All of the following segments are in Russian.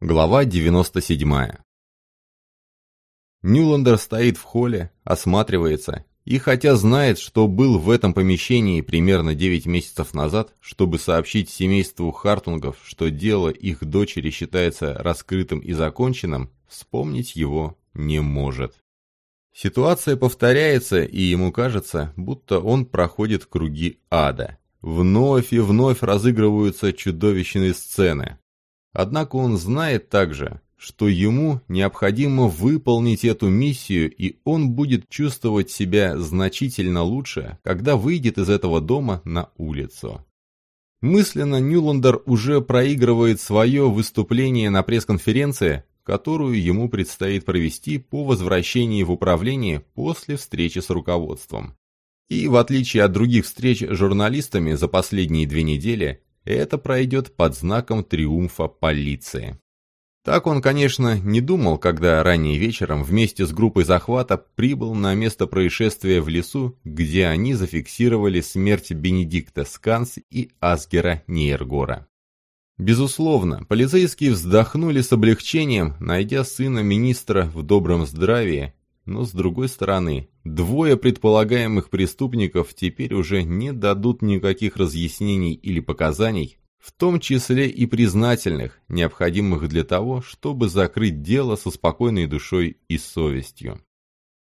Глава 97 Нюландер стоит в холле, осматривается, и хотя знает, что был в этом помещении примерно 9 месяцев назад, чтобы сообщить семейству Хартунгов, что дело их дочери считается раскрытым и законченным, вспомнить его не может. Ситуация повторяется, и ему кажется, будто он проходит круги ада. Вновь и вновь разыгрываются чудовищные сцены. Однако он знает также, что ему необходимо выполнить эту миссию, и он будет чувствовать себя значительно лучше, когда выйдет из этого дома на улицу. Мысленно Нюландер уже проигрывает свое выступление на пресс-конференции, которую ему предстоит провести по возвращении в управление после встречи с руководством. И в отличие от других встреч с журналистами за последние две недели, это пройдет под знаком триумфа полиции. Так он, конечно, не думал, когда ранее вечером вместе с группой захвата прибыл на место происшествия в лесу, где они зафиксировали смерть Бенедикта Сканс и Асгера Нейргора. Безусловно, полицейские вздохнули с облегчением, найдя сына министра в добром здравии, но с другой стороны, двое предполагаемых преступников теперь уже не дадут никаких разъяснений или показаний, в том числе и признательных, необходимых для того, чтобы закрыть дело со спокойной душой и совестью.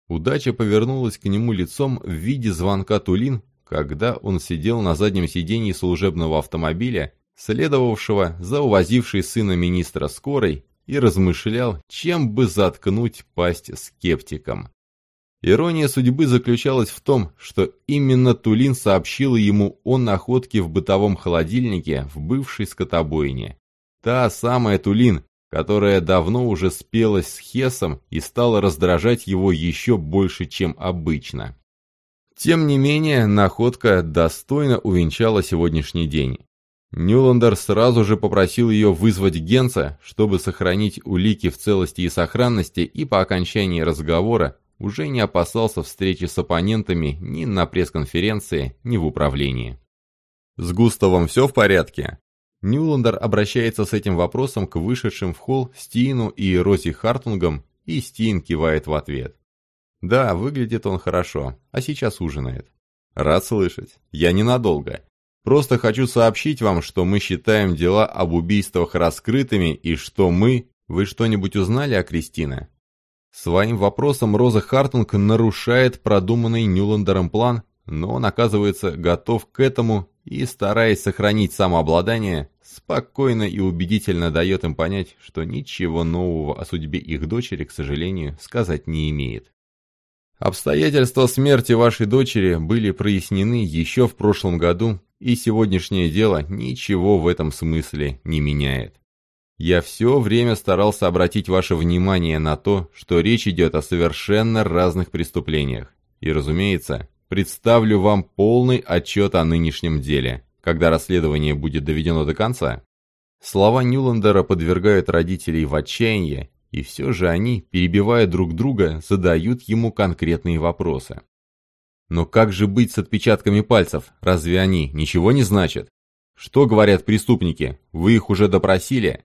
Удача повернулась к нему лицом в виде звонка Тулин, когда он сидел на заднем сиденье служебного автомобиля следовавшего за увозившей сына министра скорой, и размышлял, чем бы заткнуть пасть скептикам. Ирония судьбы заключалась в том, что именно Тулин сообщила ему о находке в бытовом холодильнике в бывшей скотобойне. Та самая Тулин, которая давно уже спелась с Хесом и стала раздражать его еще больше, чем обычно. Тем не менее, находка достойно увенчала сегодняшний день. Нюландер сразу же попросил ее вызвать Генца, чтобы сохранить улики в целости и сохранности, и по окончании разговора уже не опасался встречи с оппонентами ни на пресс-конференции, ни в управлении. «С Густавом все в порядке?» Нюландер обращается с этим вопросом к вышедшим в холл Стину и Рози Хартунгам, и Стин кивает в ответ. «Да, выглядит он хорошо, а сейчас ужинает». «Рад слышать. Я ненадолго. Просто хочу сообщить вам, что мы считаем дела об убийствах раскрытыми и что мы... Вы что-нибудь узнали о Кристине? Своим вопросом Роза Хартунг нарушает продуманный Нюландером план, но он оказывается готов к этому и, стараясь сохранить самообладание, спокойно и убедительно дает им понять, что ничего нового о судьбе их дочери, к сожалению, сказать не имеет. Обстоятельства смерти вашей дочери были прояснены еще в прошлом году и сегодняшнее дело ничего в этом смысле не меняет. Я все время старался обратить ваше внимание на то, что речь идет о совершенно разных преступлениях. И, разумеется, представлю вам полный отчет о нынешнем деле, когда расследование будет доведено до конца. Слова Нюландера подвергают родителей в отчаяние, и все же они, перебивая друг друга, задают ему конкретные вопросы. Но как же быть с отпечатками пальцев? Разве они ничего не значат? Что говорят преступники? Вы их уже допросили?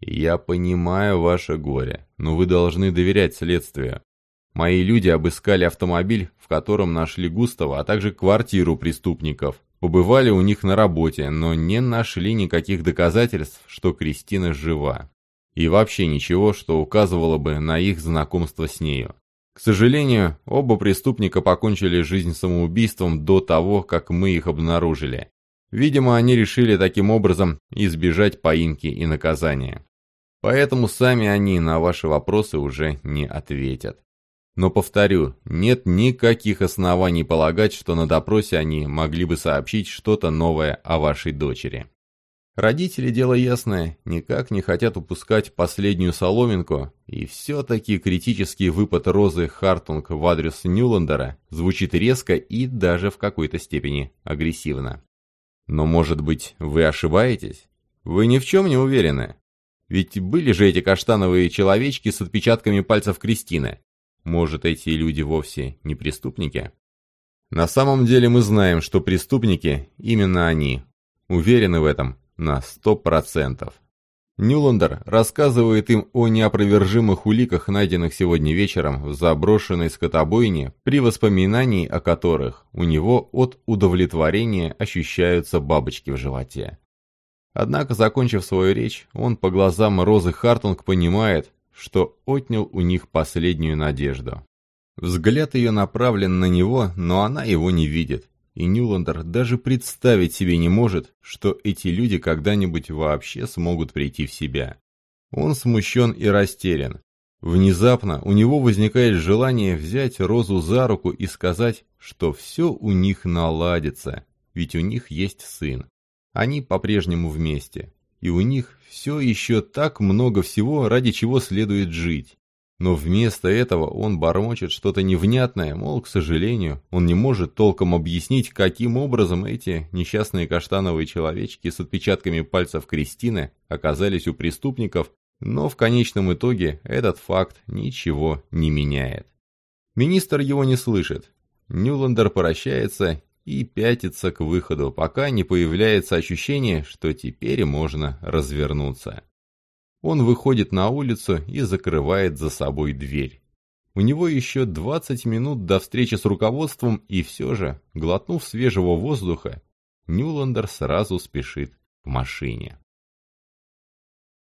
Я понимаю ваше горе, но вы должны доверять следствию. Мои люди обыскали автомобиль, в котором нашли Густава, а также квартиру преступников. Побывали у них на работе, но не нашли никаких доказательств, что Кристина жива. И вообще ничего, что указывало бы на их знакомство с нею. К сожалению, оба преступника покончили жизнь самоубийством до того, как мы их обнаружили. Видимо, они решили таким образом избежать поимки и наказания. Поэтому сами они на ваши вопросы уже не ответят. Но повторю, нет никаких оснований полагать, что на допросе они могли бы сообщить что-то новое о вашей дочери. Родители, дело ясное, никак не хотят упускать последнюю соломинку, и все-таки критический выпад Розы Хартунг в адрес Нюландера звучит резко и даже в какой-то степени агрессивно. Но, может быть, вы ошибаетесь? Вы ни в чем не уверены? Ведь были же эти каштановые человечки с отпечатками пальцев Кристины. Может, эти люди вовсе не преступники? На самом деле мы знаем, что преступники именно они. Уверены в этом, на сто процентов. Нюландер рассказывает им о неопровержимых уликах, найденных сегодня вечером в заброшенной скотобойне, при воспоминании о которых у него от удовлетворения ощущаются бабочки в животе. Однако, закончив свою речь, он по глазам Розы Хартунг понимает, что отнял у них последнюю надежду. Взгляд ее направлен на него, но она его не видит, и Нюландер даже представить себе не может, что эти люди когда-нибудь вообще смогут прийти в себя. Он смущен и растерян. Внезапно у него возникает желание взять Розу за руку и сказать, что все у них наладится, ведь у них есть сын. Они по-прежнему вместе, и у них все еще так много всего, ради чего следует жить. Но вместо этого он бормочет что-то невнятное, мол, к сожалению, он не может толком объяснить, каким образом эти несчастные каштановые человечки с отпечатками пальцев Кристины оказались у преступников, но в конечном итоге этот факт ничего не меняет. Министр его не слышит. Нюландер прощается и пятится к выходу, пока не появляется ощущение, что теперь можно развернуться. Он выходит на улицу и закрывает за собой дверь. У него еще 20 минут до встречи с руководством, и все же, глотнув свежего воздуха, Нюландер сразу спешит к машине.